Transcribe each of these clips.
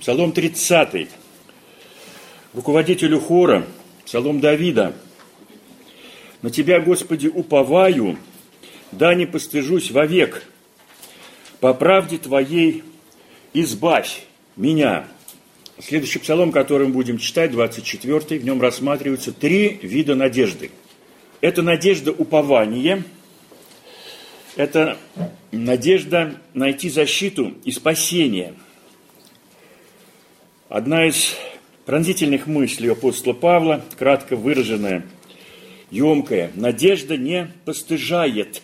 Псалом 30. Руководителю хора, Псалом Давида. «На Тебя, Господи, уповаю, да не постыжусь вовек. По правде Твоей избавь меня». Следующий псалом, который мы будем читать, 24 в нем рассматриваются три вида надежды. Это надежда упования, это надежда найти защиту и спасение. Одна из пронзительных мыслей апостола Павла, кратко выраженная, емкая, надежда не постыжает.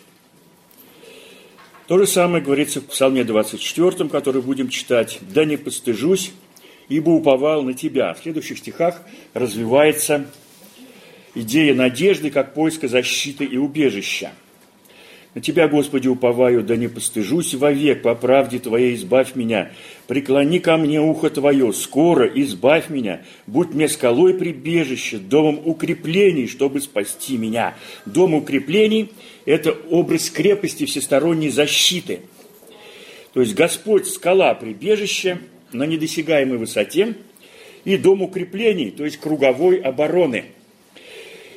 То же самое говорится в Псалме 24, который будем читать. «Да не постыжусь, ибо уповал на тебя». В следующих стихах развивается идея надежды как поиска защиты и убежища – на Тебя, Господи, уповаю, да не постыжусь вовек, по правде Твоей избавь меня. Преклони ко мне ухо Твое, скоро избавь меня. Будь мне скалой прибежище, домом укреплений, чтобы спасти меня. Дом укреплений – это образ крепости всесторонней защиты. То есть Господь – скала прибежище на недосягаемой высоте, и дом укреплений, то есть круговой обороны.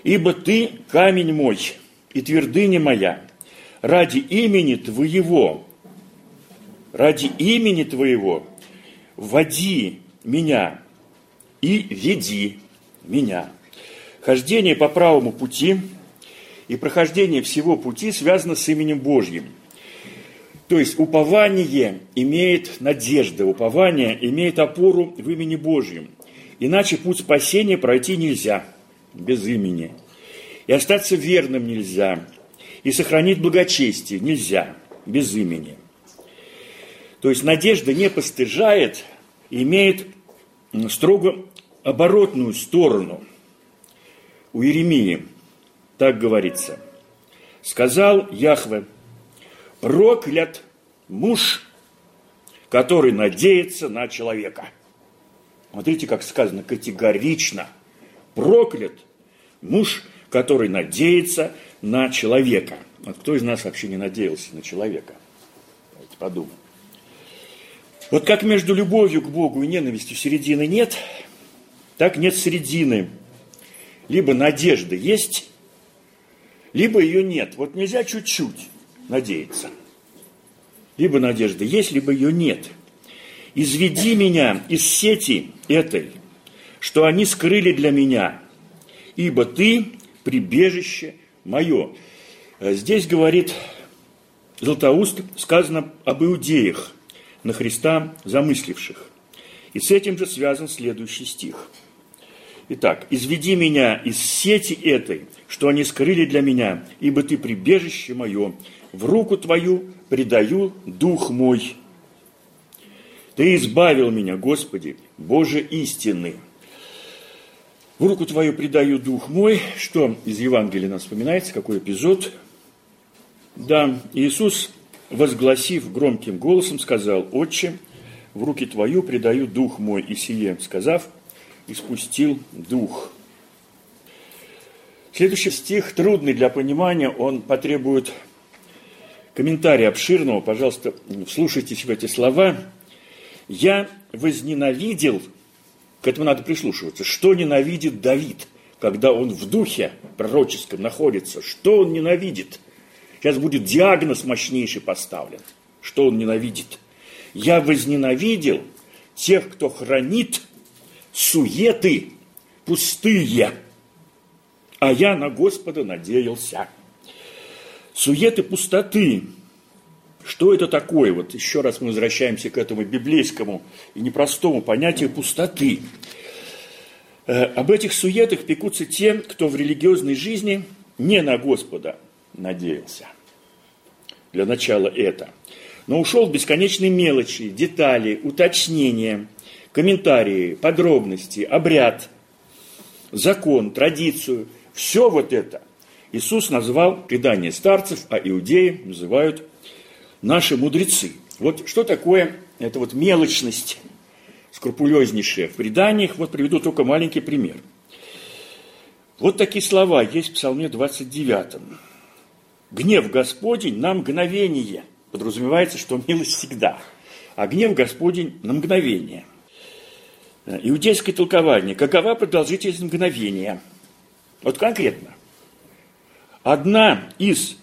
«Ибо Ты – камень мой, и твердыня моя, ради имени Твоего, ради имени Твоего, води меня и веди меня. Хождение по правому пути и прохождение всего пути связано с именем Божьим. То есть упование имеет надежда, упование имеет опору в имени Божьем. Иначе путь спасения пройти нельзя без имени. И остаться верным нельзя – и сохранить благочестие нельзя без имени. То есть надежда не постыжает, имеет строго оборотную сторону. У Иеремии так говорится. Сказал Яхве, проклят муж, который надеется на человека. Смотрите, как сказано категорично. Проклят муж, который надеется на человека. Вот кто из нас вообще не надеялся на человека? Давайте подумаем. Вот как между любовью к Богу и ненавистью середины нет, так нет середины. Либо надежда есть, либо ее нет. Вот нельзя чуть-чуть надеяться. Либо надежда есть, либо ее нет. Изведи меня из сети этой, что они скрыли для меня, ибо ты прибежище мое. Э, здесь говорит Златоуст, сказано об иудеях, на Христа замысливших. И с этим же связан следующий стих. Итак, «Изведи меня из сети этой, что они скрыли для меня, ибо ты прибежище мое, в руку твою предаю дух мой». Ты избавил меня, Господи, Боже истины. В руку твою предаю дух мой, что из Евангелия нас вспоминается, какой эпизод. Да, Иисус, возгласив громким голосом, сказал, «Отче, в руки твою предаю дух мой, и сие, сказав, испустил дух». Следующий стих трудный для понимания, он потребует комментария обширного. Пожалуйста, вслушайтесь в эти слова. «Я возненавидел к этому надо прислушиваться. Что ненавидит Давид, когда он в духе пророческом находится? Что он ненавидит? Сейчас будет диагноз мощнейший поставлен. Что он ненавидит? Я возненавидел тех, кто хранит суеты пустые, а я на Господа надеялся. Суеты пустоты что это такое? Вот еще раз мы возвращаемся к этому библейскому и непростому понятию пустоты. Э, об этих суетах пекутся те, кто в религиозной жизни не на Господа надеялся. Для начала это. Но ушел в бесконечные мелочи, детали, уточнения, комментарии, подробности, обряд, закон, традицию. Все вот это Иисус назвал предание старцев, а иудеи называют наши мудрецы. Вот что такое эта вот мелочность скрупулезнейшая в преданиях. Вот приведу только маленький пример. Вот такие слова есть в Псалме 29. «Гнев Господень на мгновение». Подразумевается, что милость всегда. А гнев Господень на мгновение. Иудейское толкование. Какова продолжительность мгновения? Вот конкретно. Одна из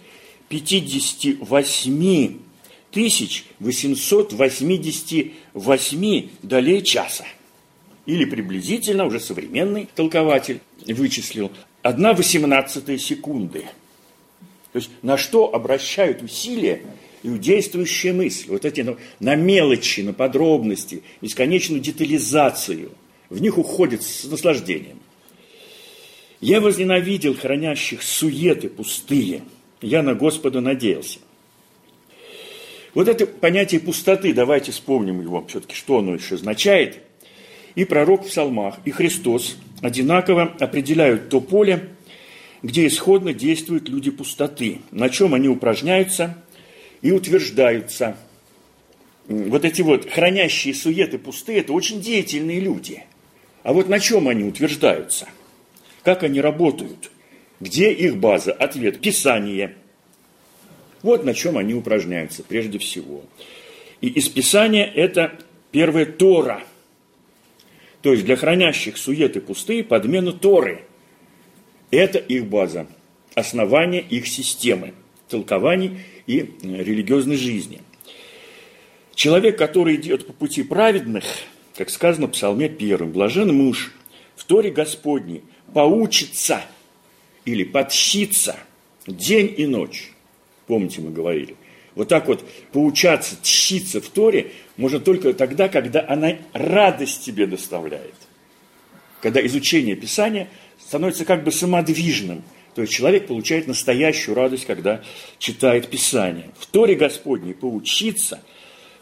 58 тысяч 888 долей часа. Или приблизительно, уже современный толкователь вычислил, одна восемнадцатая секунды. То есть на что обращают усилия иудействующая мысль, вот эти ну, на мелочи, на подробности, бесконечную детализацию, в них уходит с наслаждением. Я возненавидел хранящих суеты пустые, я на Господа надеялся. Вот это понятие пустоты, давайте вспомним его все-таки, что оно еще означает. И пророк в псалмах, и Христос одинаково определяют то поле, где исходно действуют люди пустоты, на чем они упражняются и утверждаются. Вот эти вот хранящие суеты пустые, это очень деятельные люди. А вот на чем они утверждаются? Как они работают? Где их база? Ответ – Писание. Вот на чем они упражняются прежде всего. И из Писания это первая Тора. То есть для хранящих суеты пустые подмена Торы. Это их база, основание их системы, толкований и э, религиозной жизни. Человек, который идет по пути праведных, как сказано в Псалме первым, блажен муж, в Торе Господней, поучится или подщится день и ночь. Помните, мы говорили. Вот так вот поучаться, тщиться в Торе можно только тогда, когда она радость тебе доставляет. Когда изучение Писания становится как бы самодвижным – то есть человек получает настоящую радость, когда читает Писание. В Торе Господней поучиться,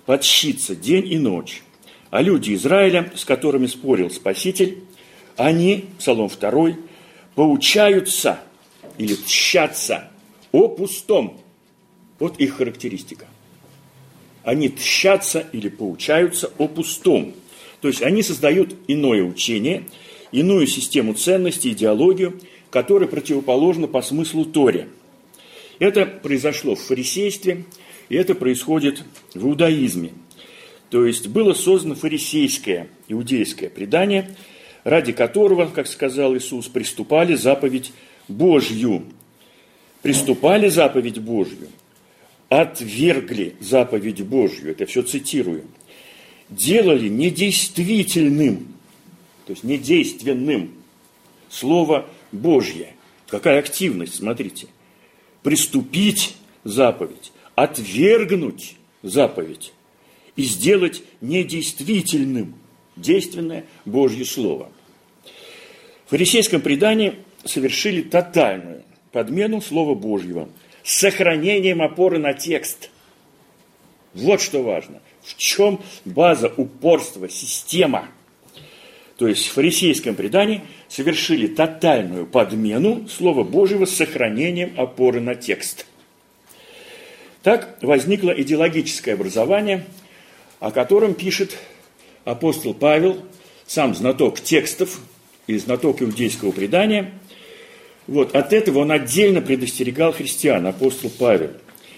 подщиться день и ночь. А люди Израиля, с которыми спорил Спаситель, они, Псалом 2, поучаются или тщатся о пустом. Вот их характеристика. Они тщатся или поучаются о пустом. То есть они создают иное учение, иную систему ценностей, идеологию – которое противоположно по смыслу Торе. Это произошло в фарисействе, и это происходит в иудаизме. То есть было создано фарисейское иудейское предание, ради которого, как сказал Иисус, приступали заповедь Божью. Приступали заповедь Божью, отвергли заповедь Божью, это все цитирую, делали недействительным, то есть недейственным слово Божье. Какая активность, смотрите. Приступить заповедь, отвергнуть заповедь и сделать недействительным действенное Божье Слово. В фарисейском предании совершили тотальную подмену Слова Божьего сохранением опоры на текст. Вот что важно. В чем база упорства, система – то есть в фарисейском предании, совершили тотальную подмену Слова Божьего с сохранением опоры на текст. Так возникло идеологическое образование, о котором пишет апостол Павел, сам знаток текстов и знаток иудейского предания. Вот, от этого он отдельно предостерегал христиан, апостол Павел.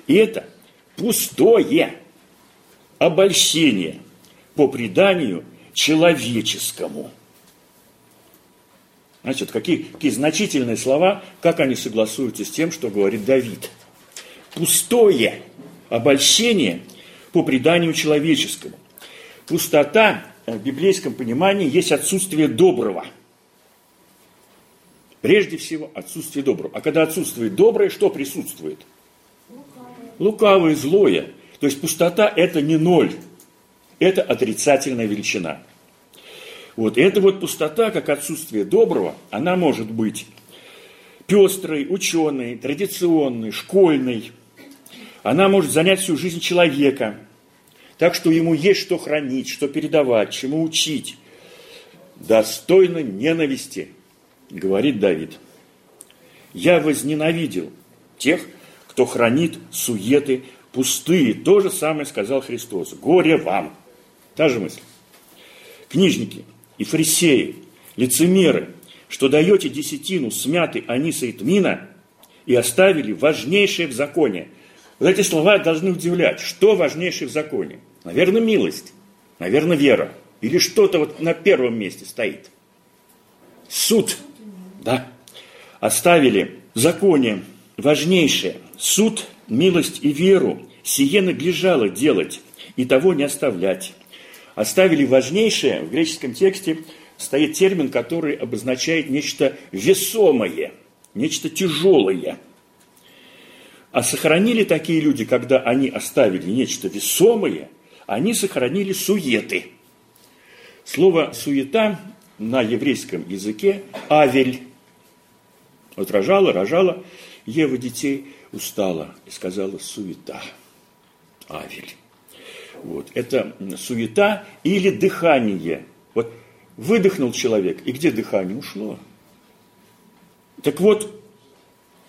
И это пустое обольщение по преданию – человеческому. Значит, какие, какие значительные слова, как они согласуются с тем, что говорит Давид. Пустое обольщение по преданию человеческому. Пустота в библейском понимании есть отсутствие доброго. Прежде всего, отсутствие доброго. А когда отсутствует доброе, что присутствует? Лукавое, злое. То есть пустота – это не ноль это отрицательная величина. Вот эта вот пустота, как отсутствие доброго, она может быть пестрой, ученой, традиционной, школьной. Она может занять всю жизнь человека, так что ему есть что хранить, что передавать, чему учить. Достойно ненависти, говорит Давид. Я возненавидел тех, кто хранит суеты пустые. То же самое сказал Христос. Горе вам! Та же мысль. Книжники и фарисеи, лицемеры, что даете десятину смяты аниса и тмина и оставили важнейшее в законе. Вот эти слова должны удивлять. Что важнейшее в законе? Наверное, милость, наверное, вера. Или что-то вот на первом месте стоит? Суд, да. Оставили в законе важнейшее. Суд, милость и веру. Сие надлежало делать, и того не оставлять. Оставили важнейшее, в греческом тексте стоит термин, который обозначает нечто весомое, нечто тяжелое. А сохранили такие люди, когда они оставили нечто весомое, они сохранили суеты. Слово «суета» на еврейском языке «авель». Вот рожала, рожала Ева детей, устала и сказала «суета». Авель. Вот. Это суета или дыхание. Вот выдохнул человек, и где дыхание ушло? Так вот,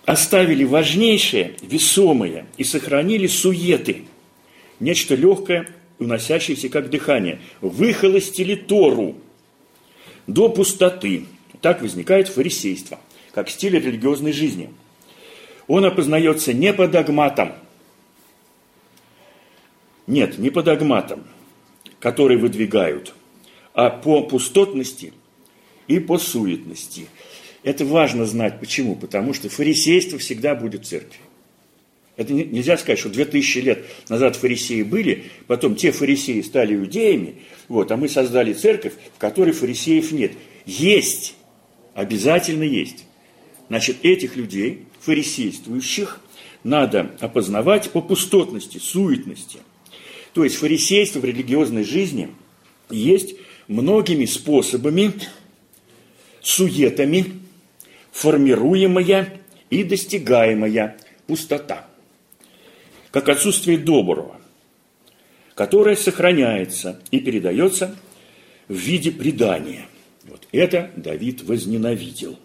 оставили важнейшее, весомое, и сохранили суеты. Нечто легкое, уносящееся как дыхание. Выхолостили Тору до пустоты. Так возникает фарисейство, как стиль религиозной жизни. Он опознается не по догматам – нет, не по догматам, которые выдвигают, а по пустотности и по суетности. Это важно знать. Почему? Потому что фарисейство всегда будет в церкви. Это нельзя сказать, что 2000 лет назад фарисеи были, потом те фарисеи стали иудеями, вот, а мы создали церковь, в которой фарисеев нет. Есть, обязательно есть. Значит, этих людей, фарисействующих, надо опознавать по пустотности, суетности. То есть фарисейство в религиозной жизни есть многими способами, суетами, формируемая и достигаемая пустота, как отсутствие доброго, которое сохраняется и передается в виде предания. Вот это Давид возненавидел.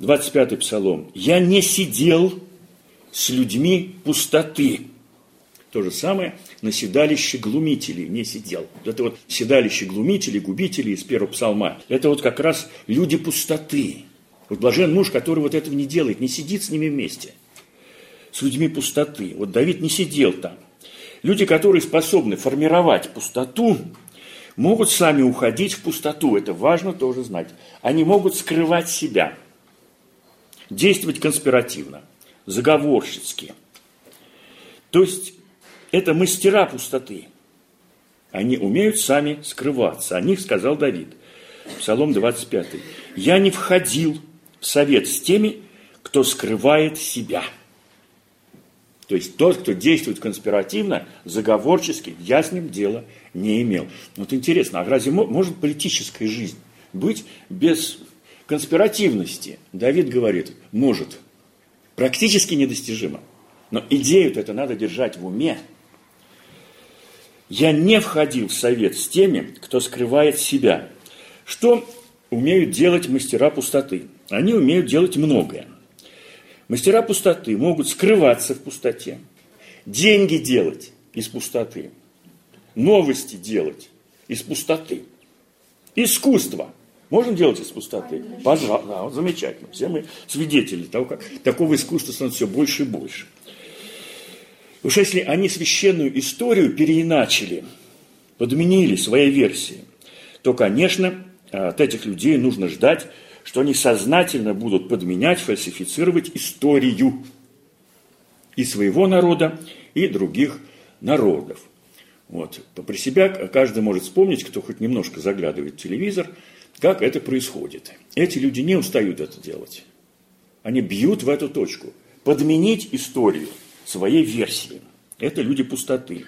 25-й псалом. «Я не сидел с людьми пустоты, то же самое на седалище глумителей не сидел. Это вот седалище глумителей, губителей из первого псалма. Это вот как раз люди пустоты. Вот блажен муж, который вот этого не делает, не сидит с ними вместе. С людьми пустоты. Вот Давид не сидел там. Люди, которые способны формировать пустоту, могут сами уходить в пустоту. Это важно тоже знать. Они могут скрывать себя, действовать конспиративно, заговорщицки. То есть это мастера пустоты. Они умеют сами скрываться. О них сказал Давид. Псалом 25. «Я не входил в совет с теми, кто скрывает себя». То есть тот, кто действует конспиративно, заговорчески, я с ним дела не имел. Вот интересно, а разве может политическая жизнь быть без конспиративности? Давид говорит, может. Практически недостижимо. Но идею это надо держать в уме. Я не входил в совет с теми, кто скрывает себя. Что умеют делать мастера пустоты? Они умеют делать многое. Мастера пустоты могут скрываться в пустоте, деньги делать из пустоты, новости делать из пустоты, искусство можно делать из пустоты? Пожалуйста, замечательно. Все мы свидетели того, как такого искусства становится все больше и больше. Уж если они священную историю переиначили, подменили своей версии, то, конечно, от этих людей нужно ждать, что они сознательно будут подменять, фальсифицировать историю и своего народа, и других народов. Вот. При себя каждый может вспомнить, кто хоть немножко заглядывает в телевизор, как это происходит. Эти люди не устают это делать. Они бьют в эту точку. Подменить историю – своей версии. Это люди пустоты.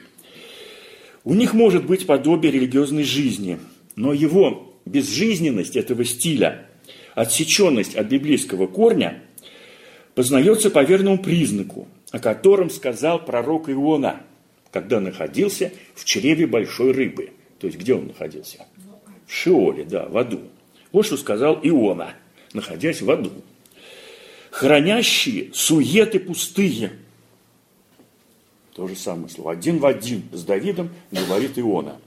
У них может быть подобие религиозной жизни, но его безжизненность этого стиля, отсеченность от библейского корня, познается по верному признаку, о котором сказал пророк Иона, когда находился в чреве большой рыбы. То есть, где он находился? В да, в аду. Вот что сказал Иона, находясь в аду. Хранящие суеты пустые – то же самое слово. Один в один с Давидом говорит Иона.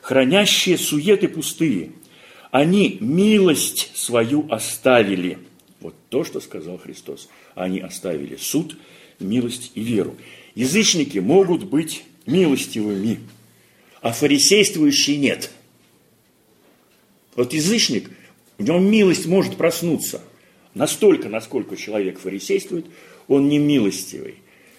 Хранящие суеты пустые, они милость свою оставили. Вот то, что сказал Христос. Они оставили суд, милость и веру. Язычники могут быть милостивыми, а фарисействующие нет. Вот язычник, в нем милость может проснуться. Настолько, насколько человек фарисействует, он не милостивый.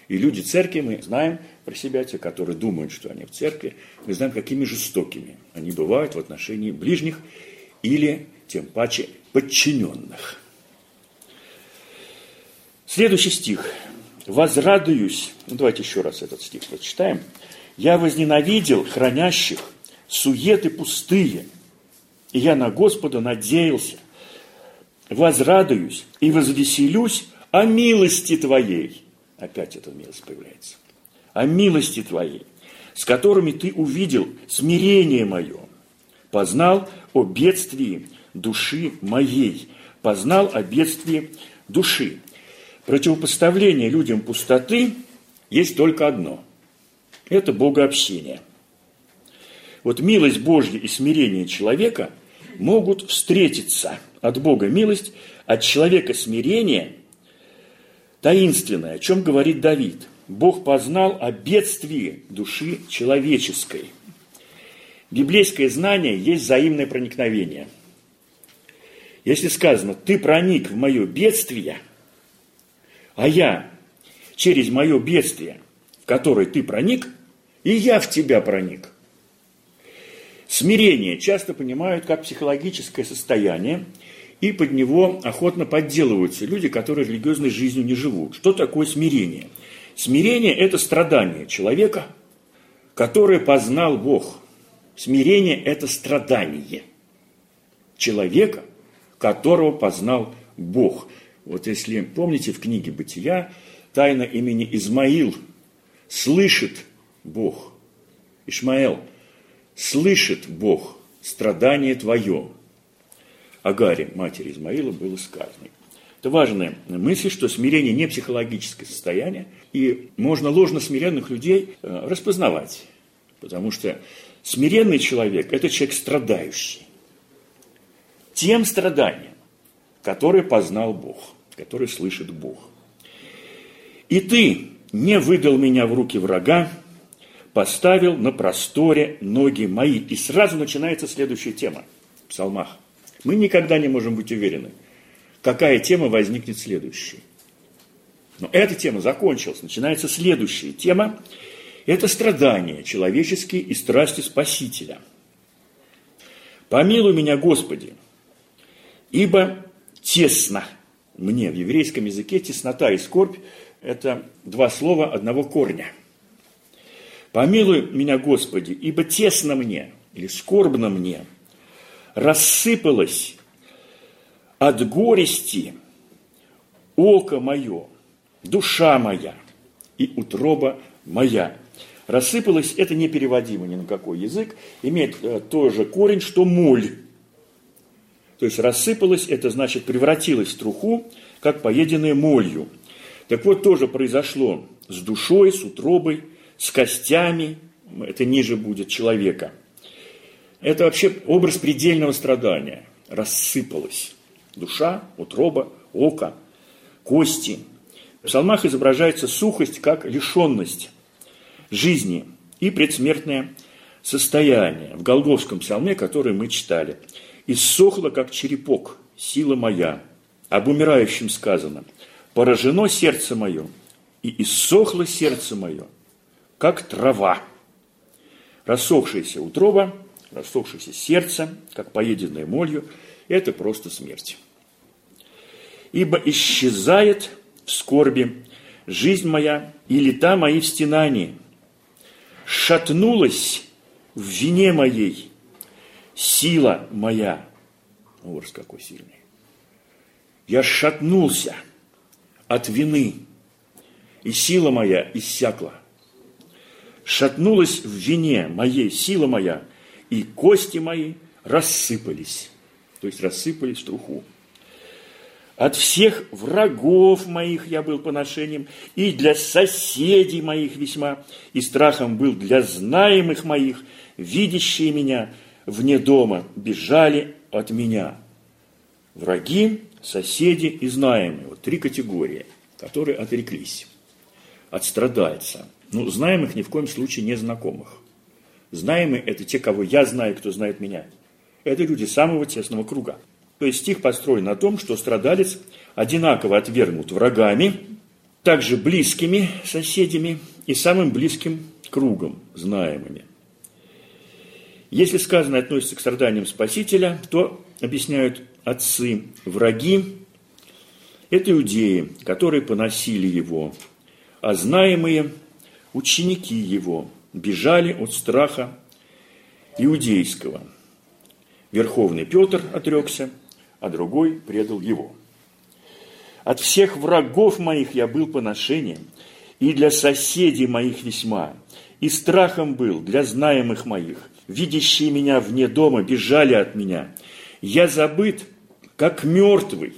И люди церкви, мы знаем про себя, те, которые думают, что они в церкви, мы знаем, какими жестокими они бывают в отношении ближних или, тем паче, подчиненных. Следующий стих. «Возрадуюсь». Ну, давайте еще раз этот стих прочитаем. «Я возненавидел хранящих суеты пустые, и я на Господа надеялся. Возрадуюсь и возвеселюсь о милости Твоей». Опять эта милость появляется. «О милости Твоей, с которыми Ты увидел смирение мое, познал о бедствии души моей, познал о бедствии души». Противопоставление людям пустоты есть только одно. Это богообщение. Вот милость Божья и смирение человека могут встретиться. От Бога милость, от человека смирение таинственное, о чем говорит Давид. Бог познал о бедствии души человеческой. Библейское знание есть взаимное проникновение. Если сказано, ты проник в мое бедствие – а я через мое бедствие, в которое ты проник, и я в тебя проник. Смирение часто понимают как психологическое состояние, и под него охотно подделываются люди, которые религиозной жизнью не живут. Что такое смирение? Смирение – это страдание человека, который познал Бог. Смирение – это страдание человека, которого познал Бог. Вот если помните в книге «Бытия» тайна имени Измаил слышит Бог, Ишмаэл, слышит Бог страдание твое. Агаре, матери Измаила, было сказано. Это важная мысль, что смирение не психологическое состояние, и можно ложно смиренных людей э, распознавать, потому что смиренный человек – это человек страдающий. Тем страданием, который познал Бог который слышит Бог. «И ты не выдал меня в руки врага, поставил на просторе ноги мои». И сразу начинается следующая тема в псалмах. Мы никогда не можем быть уверены, какая тема возникнет следующей. Но эта тема закончилась, начинается следующая тема. Это страдания человеческие и страсти Спасителя. «Помилуй меня, Господи, ибо тесно мне. В еврейском языке теснота и скорбь – это два слова одного корня. «Помилуй меня, Господи, ибо тесно мне» или «скорбно мне» рассыпалось от горести око мое, душа моя и утроба моя. Рассыпалось – это непереводимо ни на какой язык, имеет э, тоже корень, что моль. То есть рассыпалось, это значит превратилось в труху, как поеденное молью. Так вот, тоже произошло с душой, с утробой, с костями, это ниже будет человека. Это вообще образ предельного страдания. Рассыпалось. Душа, утроба, око, кости. В псалмах изображается сухость как лишенность жизни и предсмертное состояние. В Голговском псалме, который мы читали – иссохла, как черепок, сила моя. Об умирающем сказано, поражено сердце мое, и иссохло сердце мое, как трава. Рассохшаяся утроба, рассохшееся сердце, как поеденное молью, это просто смерть. Ибо исчезает в скорби жизнь моя и лета мои в стенании. Шатнулась в вине моей, сила моя. Образ какой сильный. Я шатнулся от вины, и сила моя иссякла. Шатнулась в вине моей сила моя, и кости мои рассыпались. То есть рассыпались в труху. От всех врагов моих я был поношением, и для соседей моих весьма, и страхом был для знаемых моих, видящие меня – вне дома бежали от меня. Враги, соседи и знаемые. Вот три категории, которые отреклись от страдальца. Ну, знаемых ни в коем случае не знакомых. Знаемые – это те, кого я знаю, кто знает меня. Это люди самого тесного круга. То есть стих построен на том, что страдалец одинаково отвергнут врагами, также близкими соседями и самым близким кругом, знаемыми. Если сказано относится к страданиям Спасителя, то, объясняют отцы, враги – это иудеи, которые поносили его, а знаемые ученики его бежали от страха иудейского. Верховный Петр отрекся, а другой предал его. От всех врагов моих я был поношением, и для соседей моих весьма, и страхом был для знаемых моих, видящие меня вне дома, бежали от меня. Я забыт, как мертвый,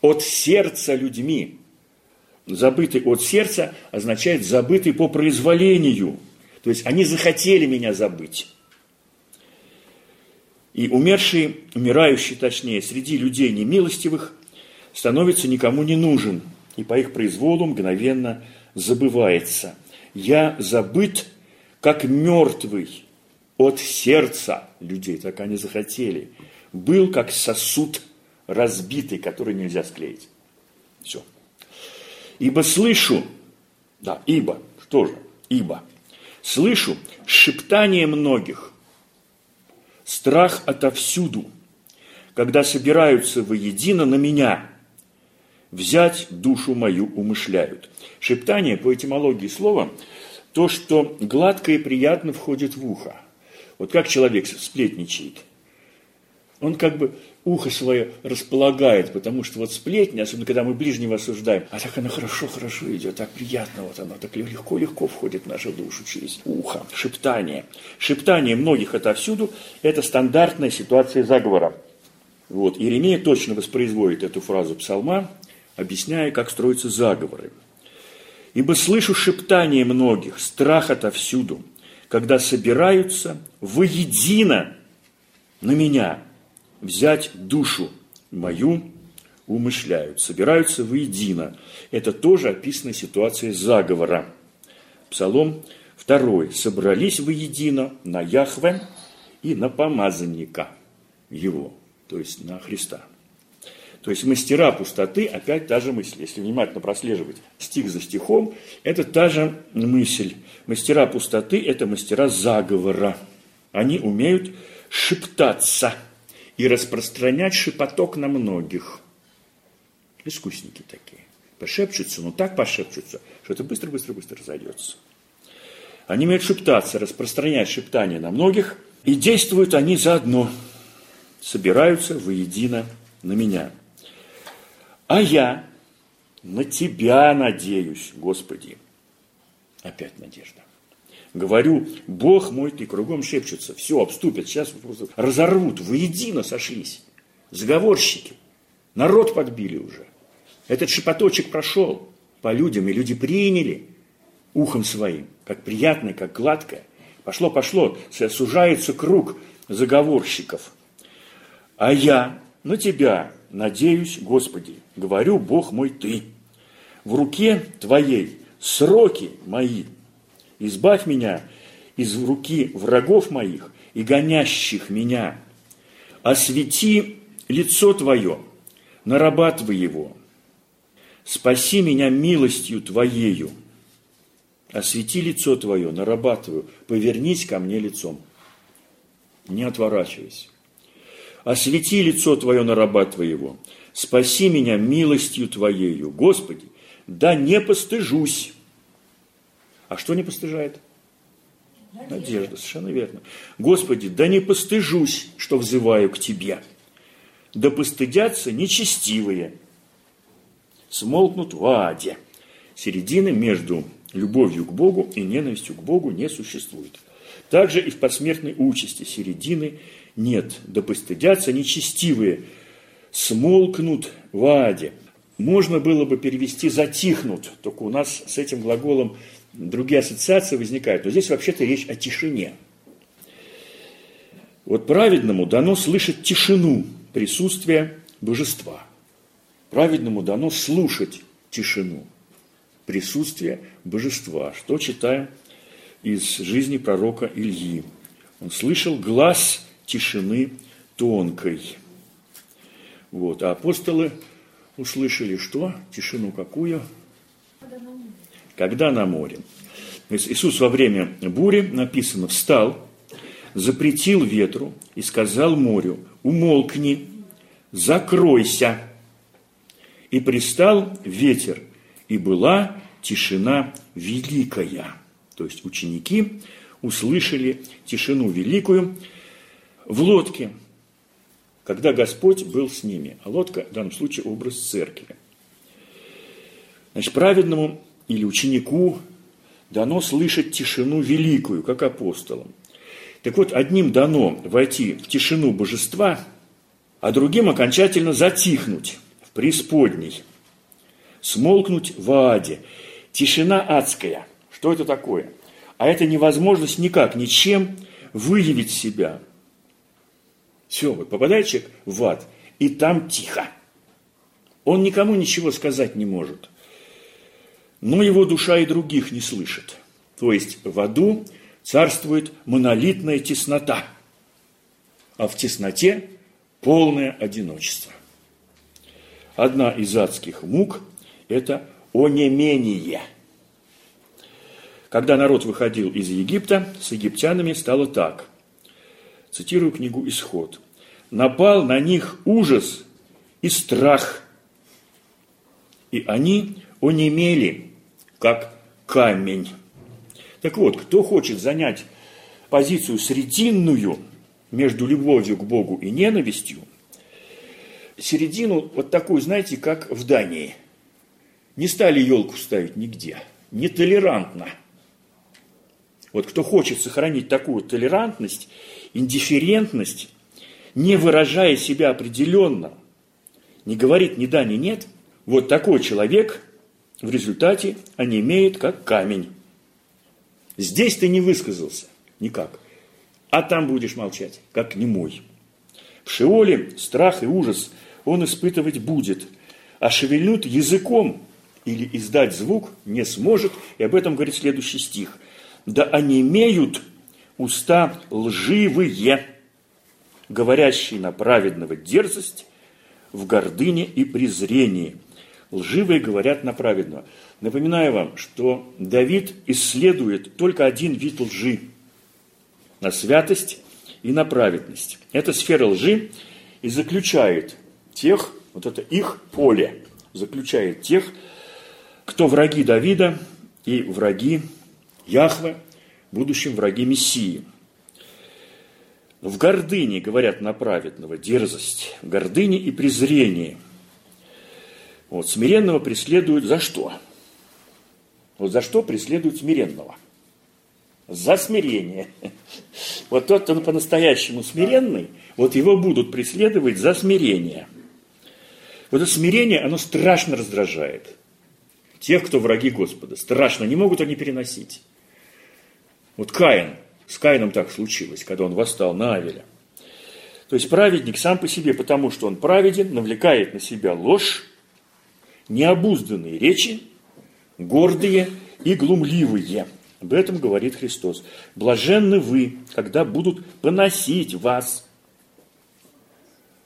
от сердца людьми. Забытый от сердца означает забытый по произволению. То есть они захотели меня забыть. И умерший, умирающий точнее, среди людей немилостивых, становится никому не нужен, и по их произволу мгновенно забывается. Я забыт, как мертвый от сердца людей, так они захотели. Был как сосуд разбитый, который нельзя склеить. Все. Ибо слышу, да, ибо, что же, ибо, слышу шептание многих, страх отовсюду, когда собираются воедино на меня, взять душу мою умышляют. Шептание по этимологии слова – то, что гладко и приятно входит в ухо. Вот как человек сплетничает. Он как бы ухо свое располагает, потому что вот сплетни, особенно когда мы ближнего осуждаем, а так она хорошо-хорошо идет, так приятно вот она, так легко-легко входит в нашу душу через ухо. Шептание. Шептание многих отовсюду – это стандартная ситуация заговора. Вот, Иеремия точно воспроизводит эту фразу псалма, объясняя, как строятся заговоры. «Ибо слышу шептание многих, страх отовсюду, когда собираются воедино на меня взять душу мою, умышляют, собираются воедино. Это тоже описана ситуация заговора. Псалом 2. «Собрались воедино на Яхве и на помазанника его», то есть на Христа. То есть мастера пустоты, опять та же мысль. Если внимательно прослеживать стих за стихом, это та же мысль. Мастера пустоты – это мастера заговора. Они умеют шептаться и распространять шепоток на многих. Искусники такие. Пошепчутся, ну так пошепчутся, что это быстро-быстро-быстро разойдется. Они умеют шептаться, распространять шептание на многих, и действуют они заодно. Собираются воедино на меня – а я на Тебя надеюсь, Господи. Опять надежда. Говорю, Бог мой, ты кругом шепчутся, все, обступят, сейчас просто разорвут, воедино сошлись. Заговорщики. Народ подбили уже. Этот шепоточек прошел по людям, и люди приняли ухом своим, как приятное, как гладкое. Пошло, пошло, сужается круг заговорщиков. А я на тебя надеюсь, Господи, говорю, Бог мой Ты. В руке Твоей сроки мои. Избавь меня из руки врагов моих и гонящих меня. Освети лицо Твое на раба Твоего. Спаси меня милостью Твоею. Освети лицо Твое на раба Твою. Повернись ко мне лицом. Не отворачивайся освети лицо Твое на раба Твоего, спаси меня милостью Твоею, Господи, да не постыжусь. А что не постыжает? Надежда. Совершенно верно. Господи, да не постыжусь, что взываю к Тебе. Да постыдятся нечестивые, смолкнут в аде. Середины между любовью к Богу и ненавистью к Богу не существует. Также и в посмертной участи середины нет, да постыдятся нечестивые, смолкнут в аде. Можно было бы перевести «затихнут», только у нас с этим глаголом другие ассоциации возникают. Но здесь вообще-то речь о тишине. Вот праведному дано слышать тишину присутствия божества. Праведному дано слушать тишину присутствия божества. Что читаем из жизни пророка Ильи. Он слышал глаз тишины тонкой. Вот. А апостолы услышали что? Тишину какую? Когда на море. То есть Иисус во время бури, написано, встал, запретил ветру и сказал морю, умолкни, закройся. И пристал ветер, и была тишина великая. То есть ученики услышали тишину великую в лодке, когда Господь был с ними. А лодка в данном случае образ церкви. Значит, праведному или ученику дано слышать тишину великую, как апостолам. Так вот, одним дано войти в тишину божества, а другим окончательно затихнуть в преисподней, смолкнуть в аде. Тишина адская. Что это такое? А это невозможность никак, ничем выявить себя. Все, вот попадает человек в ад, и там тихо. Он никому ничего сказать не может. Но его душа и других не слышит. То есть в аду царствует монолитная теснота, а в тесноте полное одиночество. Одна из адских мук – это онемение. Когда народ выходил из Египта, с египтянами стало так. Цитирую книгу «Исход». «Напал на них ужас и страх, и они онемели, как камень». Так вот, кто хочет занять позицию срединную между любовью к Богу и ненавистью, середину вот такую, знаете, как в Дании. Не стали елку ставить нигде. Нетолерантно. Вот кто хочет сохранить такую толерантность, индифферентность, не выражая себя определенно, не говорит ни да, ни нет, вот такой человек в результате они имеют как камень. Здесь ты не высказался никак, а там будешь молчать, как немой. В Шиоле страх и ужас он испытывать будет, а шевельнуть языком или издать звук не сможет, и об этом говорит следующий стих. «Да они имеют уста лживые, говорящие на праведного дерзость, в гордыне и презрении». Лживые говорят на праведного. Напоминаю вам, что Давид исследует только один вид лжи – на святость и на праведность. Эта сфера лжи и заключает тех, вот это их поле, заключает тех, кто враги Давида и враги Яхве, будущем враги Мессии. В гордыне, говорят на праведного, дерзость, в гордыне и презрении. Вот, смиренного преследуют за что? Вот за что преследуют смиренного? За смирение. Вот тот, кто по-настоящему смиренный, вот его будут преследовать за смирение. Вот это смирение, оно страшно раздражает. Тех, кто враги Господа. Страшно, не могут они переносить. Вот Каин, с Каином так случилось, когда он восстал на Авеля. То есть праведник сам по себе, потому что он праведен, навлекает на себя ложь, необузданные речи, гордые и глумливые. Об этом говорит Христос. Блаженны вы, когда будут поносить вас.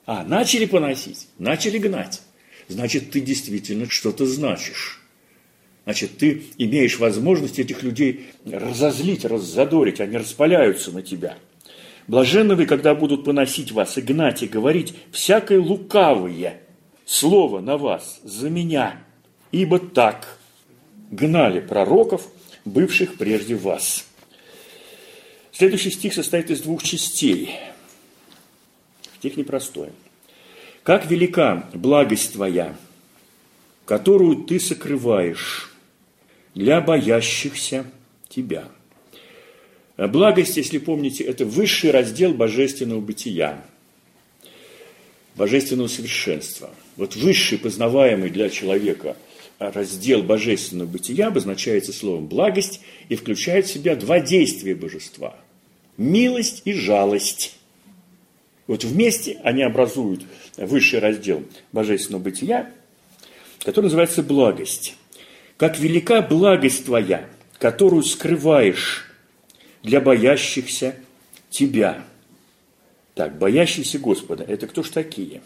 А, начали поносить, начали гнать. Значит, ты действительно что-то значишь. Значит, ты имеешь возможность этих людей разозлить, раззадорить, они распаляются на тебя. Блаженны вы, когда будут поносить вас и гнать, и говорить всякое лукавое слово на вас за меня, ибо так гнали пророков, бывших прежде вас. Следующий стих состоит из двух частей. Стих непростой. «Как велика благость твоя, которую ты сокрываешь для боящихся тебя». Благость, если помните, это высший раздел божественного бытия, божественного совершенства. Вот высший, познаваемый для человека – раздел божественного бытия обозначается словом благость и включает в себя два действия божества – милость и жалость. Вот вместе они образуют высший раздел божественного бытия, который называется благость. Как велика благость твоя, которую скрываешь для боящихся тебя. Так, боящиеся Господа, это кто ж такие?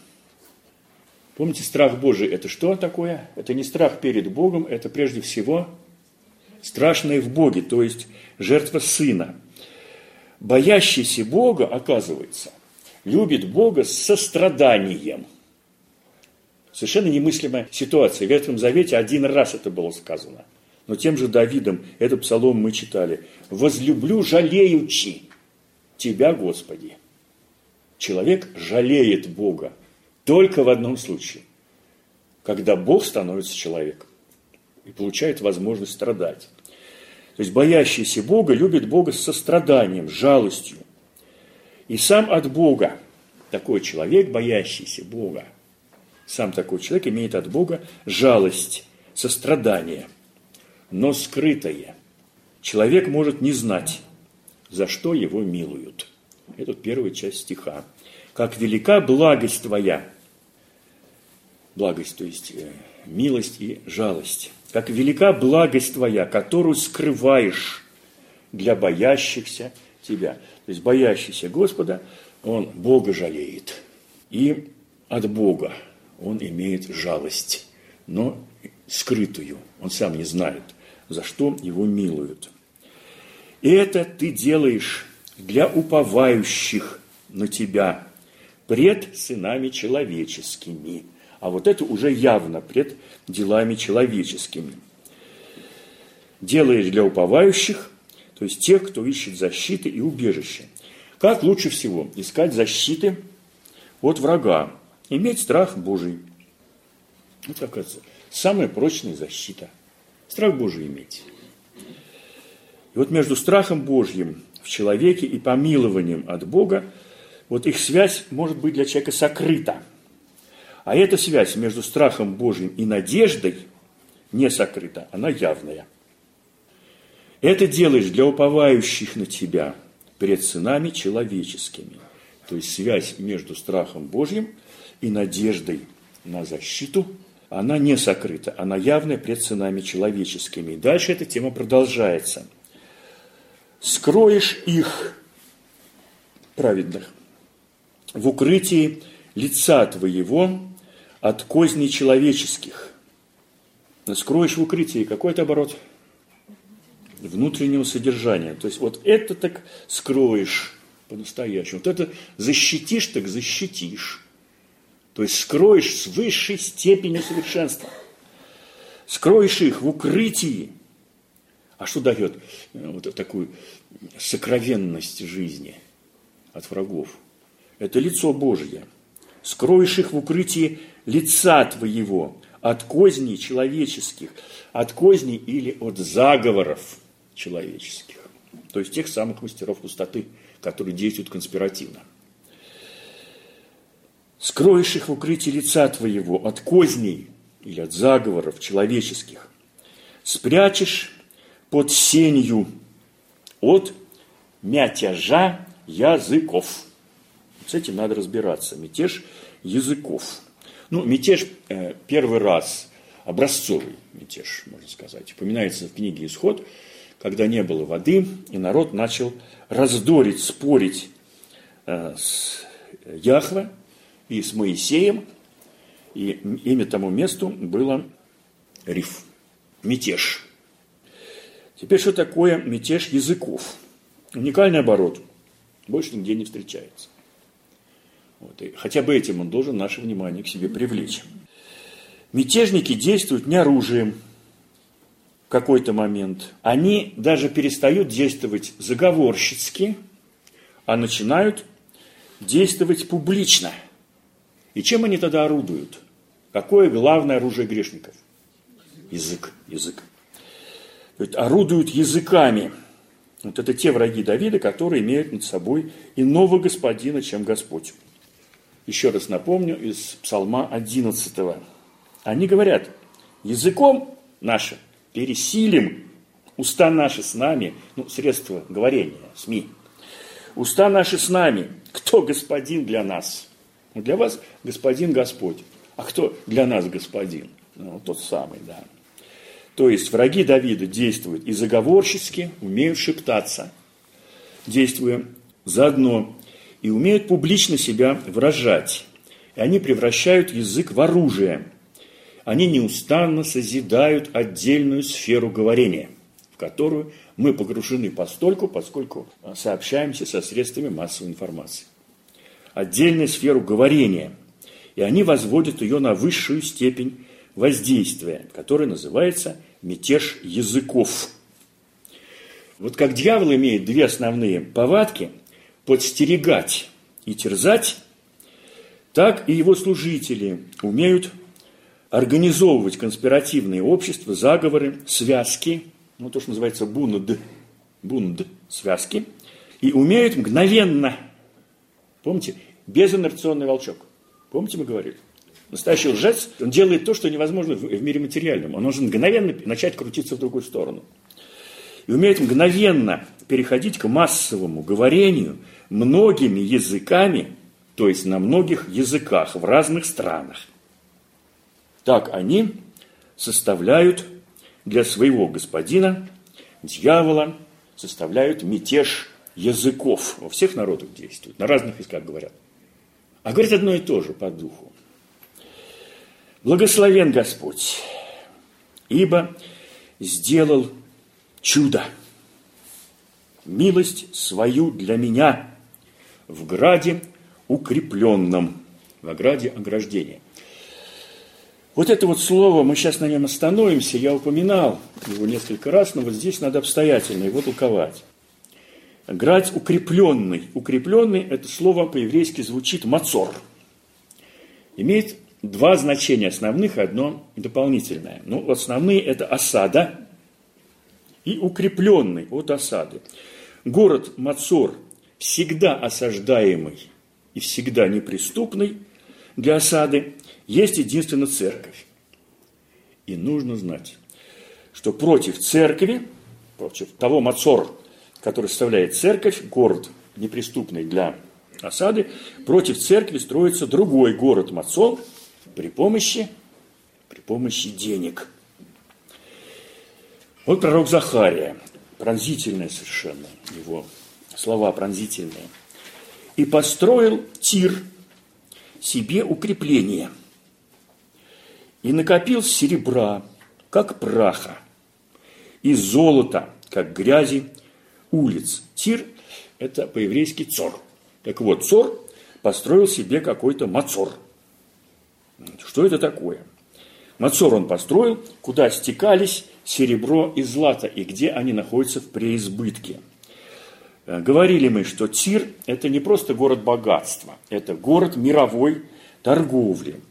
Помните, страх Божий – это что такое? Это не страх перед Богом, это прежде всего страшное в Боге, то есть жертва Сына. Боящийся Бога, оказывается, любит Бога с состраданием. Совершенно немыслимая ситуация. В Ветхом Завете один раз это было сказано. Но тем же Давидом, этот псалом мы читали. «Возлюблю жалеючи Тебя, Господи». Человек жалеет Бога только в одном случае. Когда Бог становится человеком и получает возможность страдать. То есть боящийся Бога любит Бога с состраданием, жалостью. И сам от Бога такой человек, боящийся Бога, сам такой человек имеет от Бога жалость, сострадание, но скрытое. Человек может не знать, за что его милуют. Это первая часть стиха. «Как велика благость твоя». Благость, то есть э, милость и жалость как велика благость твоя, которую скрываешь для боящихся тебя. То есть боящийся Господа, он Бога жалеет. И от Бога он имеет жалость, но скрытую. Он сам не знает, за что его милуют. И это ты делаешь для уповающих на тебя пред сынами человеческими – а вот это уже явно пред делами человеческими. Делаешь для уповающих, то есть тех, кто ищет защиты и убежище. Как лучше всего искать защиты от врага? Иметь страх Божий. Это, оказывается, самая прочная защита. Страх Божий иметь. И вот между страхом Божьим в человеке и помилованием от Бога, вот их связь может быть для человека сокрыта – а эта связь между страхом Божьим и надеждой не сокрыта, она явная. Это делаешь для уповающих на тебя перед сынами человеческими. То есть связь между страхом Божьим и надеждой на защиту, она не сокрыта, она явная пред сынами человеческими. И дальше эта тема продолжается. Скроешь их, праведных, в укрытии лица твоего от козней человеческих. Скроешь в укрытии какой-то оборот внутреннего содержания. То есть вот это так скроешь по-настоящему. Вот это защитишь, так защитишь. То есть скроешь с высшей степенью совершенства. Скроешь их в укрытии. А что дает э, вот такую сокровенность жизни от врагов? Это лицо Божье. Скроешь их в укрытии лица твоего от козней человеческих, от козней или от заговоров человеческих. То есть тех самых мастеров пустоты, которые действуют конспиративно. Скроешь их в укрытии лица твоего от козней или от заговоров человеческих. Спрячешь под сенью от мятежа языков. С этим надо разбираться. Мятеж языков. Ну, мятеж э, первый раз, образцовый мятеж, можно сказать, упоминается в книге «Исход», когда не было воды, и народ начал раздорить, спорить э, с Яхве и с Моисеем, и имя тому месту было Риф, мятеж. Теперь, что такое мятеж языков? Уникальный оборот, больше нигде не встречается. Вот, и хотя бы этим он должен наше внимание к себе привлечь. Мятежники действуют не оружием в какой-то момент. Они даже перестают действовать заговорщицки, а начинают действовать публично. И чем они тогда орудуют? Какое главное оружие грешников? Язык. Язык. То орудуют языками. Вот это те враги Давида, которые имеют над собой иного господина, чем Господь еще раз напомню, из Псалма 11. Они говорят, языком нашим пересилим, уста наши с нами, ну, средства говорения, СМИ, уста наши с нами, кто господин для нас? Ну, для вас господин Господь. А кто для нас господин? Ну, тот самый, да. То есть враги Давида действуют и заговорчески, умеют шептаться, действуя заодно и умеют публично себя выражать. И они превращают язык в оружие. Они неустанно созидают отдельную сферу говорения, в которую мы погружены постольку, поскольку сообщаемся со средствами массовой информации. Отдельную сферу говорения. И они возводят ее на высшую степень воздействия, которая называется мятеж языков. Вот как дьявол имеет две основные повадки – подстерегать и терзать, так и его служители умеют организовывать конспиративные общества, заговоры, связки, ну, то, что называется бунд, бунд, связки, и умеют мгновенно, помните, безинерционный волчок. Помните, мы говорили? Настоящий лжец, он делает то, что невозможно в мире материальном. Он должен мгновенно начать крутиться в другую сторону. И умеет мгновенно переходить к массовому говорению многими языками, то есть на многих языках в разных странах. Так они составляют для своего господина, дьявола, составляют мятеж языков. Во всех народах действуют, на разных языках говорят. А говорят одно и то же по духу. Благословен Господь, ибо сделал чудо, милость свою для меня в граде укрепленном, в ограде ограждения. Вот это вот слово, мы сейчас на нем остановимся, я упоминал его несколько раз, но вот здесь надо обстоятельно его толковать. Град укрепленный. Укрепленный – это слово по-еврейски звучит «мацор». Имеет два значения основных, одно дополнительное. Ну, основные – это осада и укрепленный от осады. Город Мацор всегда осаждаемый и всегда неприступный для осады, есть единственно церковь. И нужно знать, что против церкви, против того Мацора, который составляет церковь, город неприступный для осады, против церкви строится другой город Мацол – при помощи, при помощи денег. Вот пророк Захария, пронзительное совершенно его слова пронзительные. «И построил Тир себе укрепление, и накопил серебра, как праха, и золота, как грязи улиц». Тир – это по-еврейски цор. Так вот, цор построил себе какой-то мацор – что это такое? Мацор он построил, куда стекались серебро и злато, и где они находятся в преизбытке. Э, говорили мы, что Тир – это не просто город богатства, это город мировой торговли.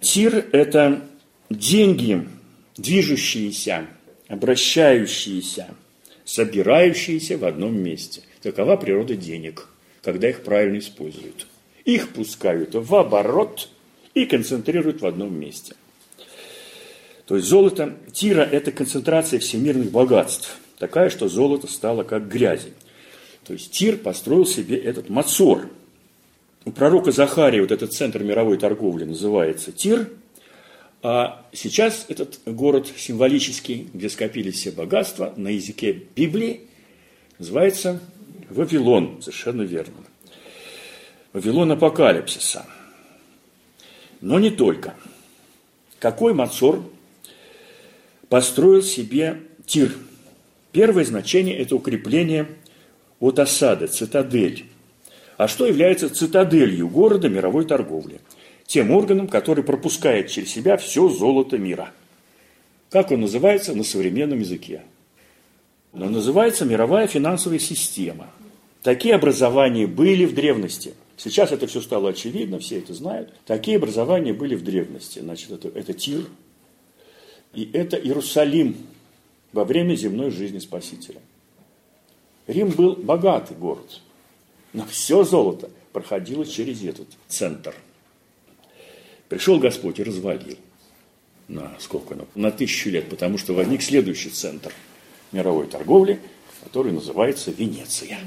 Тир – это деньги, движущиеся, обращающиеся, собирающиеся в одном месте. Такова природа денег, когда их правильно используют. Их пускают в оборот – и концентрируют в одном месте. То есть золото Тира – это концентрация всемирных богатств, такая, что золото стало как грязи. То есть Тир построил себе этот Мацор. У пророка Захария вот этот центр мировой торговли называется Тир, а сейчас этот город символический, где скопились все богатства, на языке Библии называется Вавилон, совершенно верно. Вавилон апокалипсиса – но не только. Какой Мацор построил себе тир? Первое значение – это укрепление от осады, цитадель. А что является цитаделью города мировой торговли? Тем органом, который пропускает через себя все золото мира. Как он называется на современном языке? Но называется мировая финансовая система. Такие образования были в древности – Сейчас это все стало очевидно, все это знают. Такие образования были в древности. Значит, это, это Тир и это Иерусалим во время земной жизни Спасителя. Рим был богатый город, но все золото проходило через этот центр. Пришел Господь и развалил на сколько? На тысячу лет, потому что возник следующий центр мировой торговли, который называется Венеция.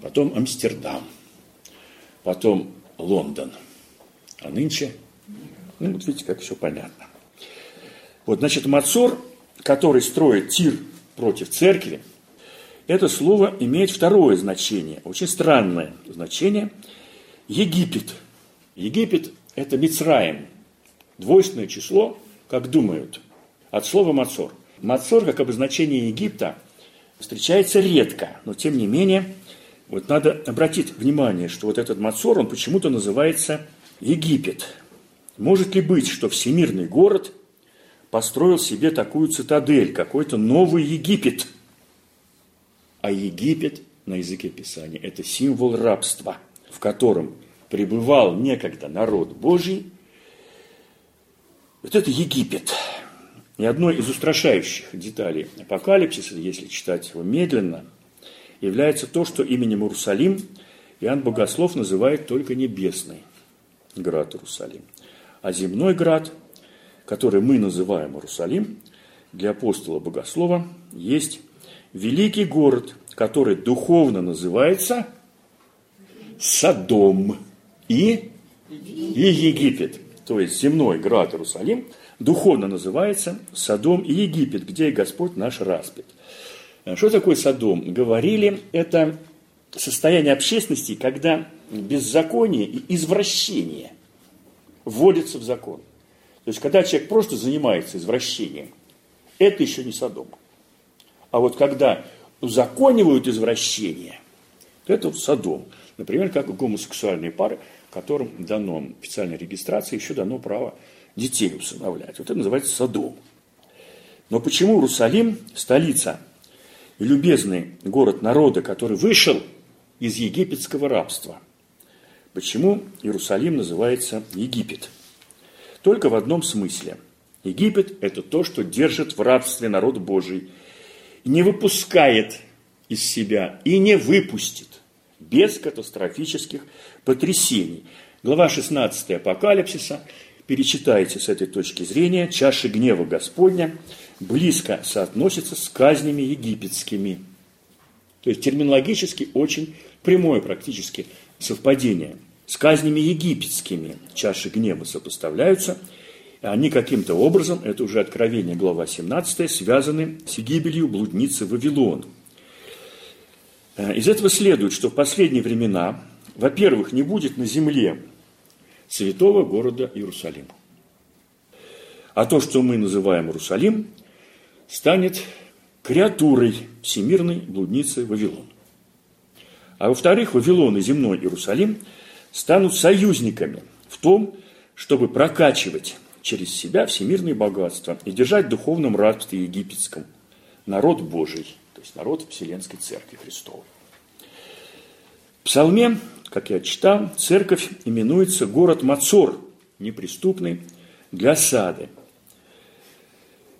Потом Амстердам – потом Лондон. А нынче, ну, вот видите, как все понятно. Вот, значит, Мацор, который строит тир против церкви, это слово имеет второе значение, очень странное значение – Египет. Египет – это Мицраем, двойственное число, как думают, от слова «мацор». «Мацор», как обозначение Египта, встречается редко, но тем не менее, вот надо обратить внимание, что вот этот «мацор», он почему-то называется Египет. Может ли быть, что всемирный город построил себе такую цитадель, какой-то новый Египет – а Египет на языке Писания – это символ рабства, в котором пребывал некогда народ Божий. Вот это Египет. И одной из устрашающих деталей апокалипсиса, если читать его медленно, является то, что именем Иерусалим Иоанн Богослов называет только небесный град Иерусалим. А земной град, который мы называем Иерусалим, для апостола Богослова есть великий город, который духовно называется Содом и, и Египет. То есть земной град Иерусалим духовно называется Содом и Египет, где Господь наш распят. Что такое Содом? Говорили, это состояние общественности, когда беззаконие и извращение вводятся в закон. То есть, когда человек просто занимается извращением, это еще не Содом. А вот когда узаконивают извращение, то это Содом. Например, как гомосексуальные пары, которым дано официальной регистрации, еще дано право детей усыновлять. Вот это называется Содом. Но почему Иерусалим, столица и любезный город народа, который вышел из египетского рабства, почему Иерусалим называется Египет? Только в одном смысле. Египет – это то, что держит в рабстве народ Божий – не выпускает из себя и не выпустит без катастрофических потрясений. Глава 16 Апокалипсиса, перечитайте с этой точки зрения, чаша гнева Господня близко соотносится с казнями египетскими. То есть терминологически очень прямое практически совпадение. С казнями египетскими чаши гнева сопоставляются – они каким-то образом, это уже Откровение, глава 17, связаны с гибелью блудницы Вавилон. Э, из этого следует, что в последние времена, во-первых, не будет на земле святого города Иерусалим. А то, что мы называем Иерусалим, станет креатурой всемирной блудницы Вавилон. А во-вторых, Вавилон и земной Иерусалим станут союзниками в том, чтобы прокачивать через себя всемирные богатства и держать в духовном рабстве египетском народ Божий, то есть народ Вселенской Церкви Христовой. В Псалме, как я читал, церковь именуется город Мацор, неприступный для сады.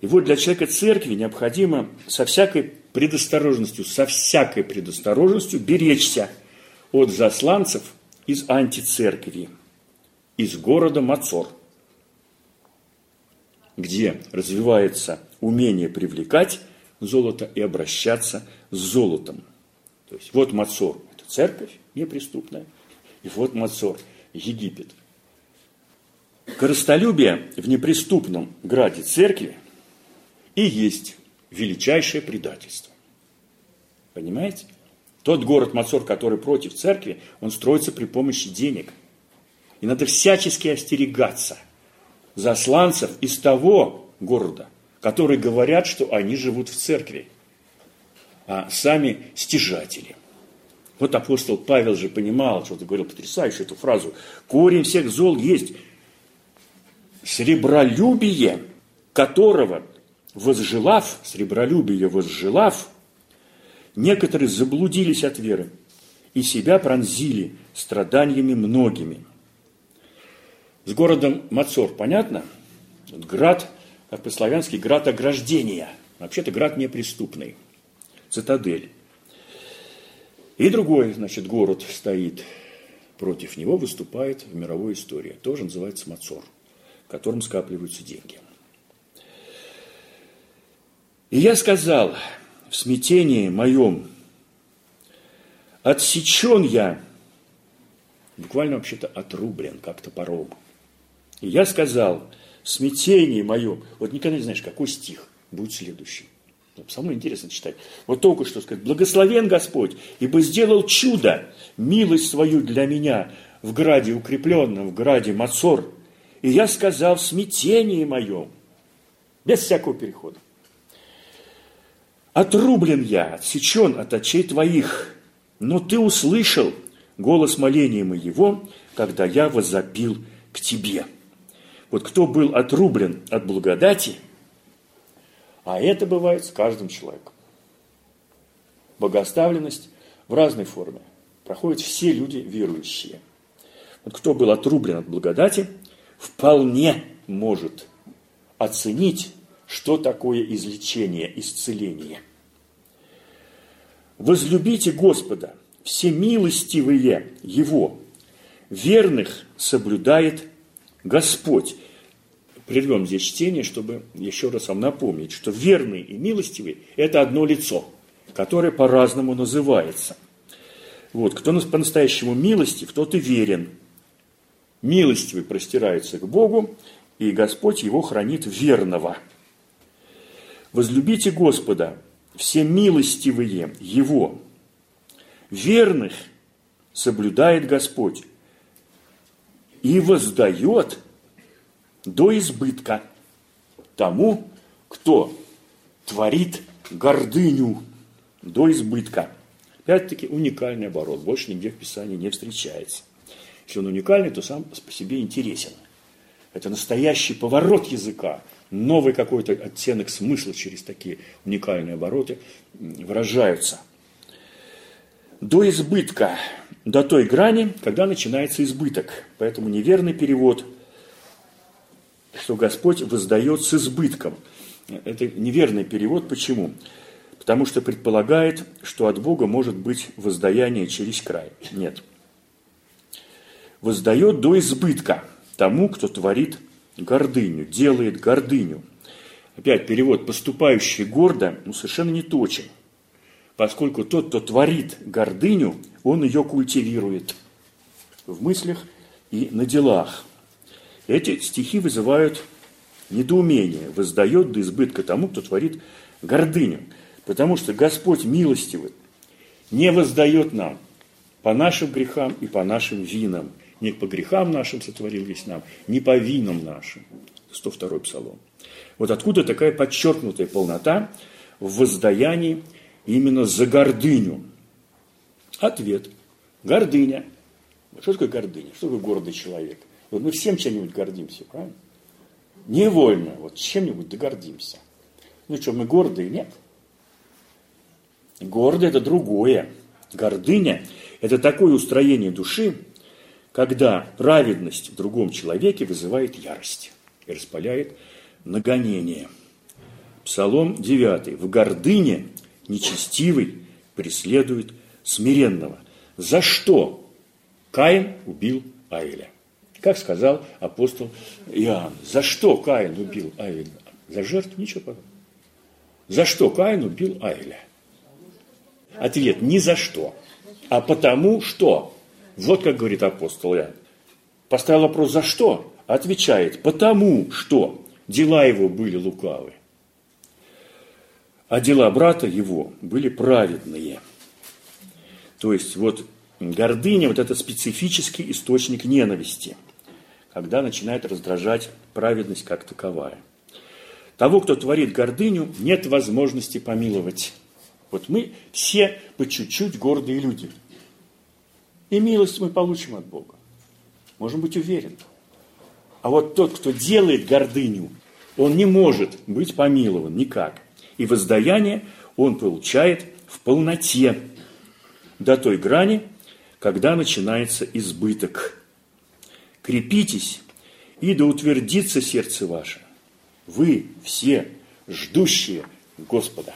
И вот для человека церкви необходимо со всякой предосторожностью, со всякой предосторожностью беречься от засланцев из антицеркви, из города Мацор – где развивается умение привлекать золото и обращаться с золотом. То есть вот Мацор – это церковь неприступная, и вот Мацор – Египет. Коростолюбие в неприступном граде церкви и есть величайшее предательство. Понимаете? Тот город Мацор, который против церкви, он строится при помощи денег. И надо всячески остерегаться – засланцев из того города, которые говорят, что они живут в церкви, а сами стяжатели. Вот апостол Павел же понимал, что ты говорил потрясающую эту фразу. Корень всех зол есть сребролюбие, которого возжелав, сребролюбие возжелав, некоторые заблудились от веры и себя пронзили страданиями многими. С городом Мацор, понятно? Град, как по-славянски, град ограждения. Вообще-то град неприступный. Цитадель. И другой, значит, город стоит против него, выступает в мировой истории. Тоже называется Мацор, в котором скапливаются деньги. И я сказал, в смятении моем, отсечен я, буквально вообще-то отрублен, как топором. И я сказал, смятении моем, вот никогда не знаешь, какой стих будет следующий. Самое интересно читать. Вот только что сказать, благословен Господь, ибо сделал чудо, милость свою для меня в граде укрепленном, в граде Мацор. И я сказал в смятении моем, без всякого перехода. Отрублен я, отсечен от очей твоих, но ты услышал голос моления моего, когда я возопил к тебе. Вот кто был отрублен от благодати, а это бывает с каждым человеком. Богоставленность в разной форме проходят все люди верующие. Вот кто был отрублен от благодати, вполне может оценить, что такое излечение, исцеление. Возлюбите Господа, все милостивые Его, верных соблюдает Господь. Прервем здесь чтение, чтобы еще раз вам напомнить, что верный и милостивый – это одно лицо, которое по-разному называется. Вот, кто по-настоящему милостив, тот и верен. Милостивый простирается к Богу, и Господь его хранит верного. Возлюбите Господа, все милостивые Его. Верных соблюдает Господь и воздает до избытка тому, кто творит гордыню до избытка. Опять-таки уникальный оборот, больше нигде в Писании не встречается. Если он уникальный, то сам по себе интересен. Это настоящий поворот языка, новый какой-то оттенок смысла через такие уникальные обороты выражаются. До избытка, до той грани, когда начинается избыток. Поэтому неверный перевод, что Господь воздает с избытком. Это неверный перевод. Почему? Потому что предполагает, что от Бога может быть воздаяние через край. Нет. Воздает до избытка тому, кто творит гордыню, делает гордыню. Опять перевод «поступающий гордо» ну, совершенно не точен, поскольку тот, кто творит гордыню, он ее культивирует в мыслях и на делах. Эти стихи вызывают недоумение, воздает до избытка тому, кто творит гордыню. Потому что Господь милостивый не воздает нам по нашим грехам и по нашим винам – не по грехам нашим сотворил весь нам, не по винам нашим. 102 псалом. Вот откуда такая подчеркнутая полнота в воздаянии именно за гордыню. Ответ. Гордыня. Что такое гордыня? Что такое гордый человек? Вот мы всем чем-нибудь гордимся, правильно? Невольно, вот чем-нибудь догордимся. Ну что, мы гордые? Нет. Гордый – это другое. Гордыня – это такое устроение души, когда праведность в другом человеке вызывает ярость и распаляет нагонение. Псалом 9. В гордыне нечестивый преследует смиренного. За что Каин убил Аиля? Как сказал апостол Иоанн. За что Каин убил Аиля? За жертву? Ничего подобного. За что Каин убил Аиля? Ответ – ни за что, а потому что вот как говорит апостол Иоанн. Поставил вопрос «за что?» Отвечает «потому что дела его были лукавы, а дела брата его были праведные». То есть вот гордыня – вот это специфический источник ненависти, когда начинает раздражать праведность как таковая. Того, кто творит гордыню, нет возможности помиловать. Вот мы все по чуть-чуть гордые люди – и милость мы получим от Бога. Можем быть уверены. А вот тот, кто делает гордыню, он не может быть помилован никак. И воздаяние он получает в полноте до той грани, когда начинается избыток. Крепитесь, и да утвердится сердце ваше. Вы все ждущие Господа.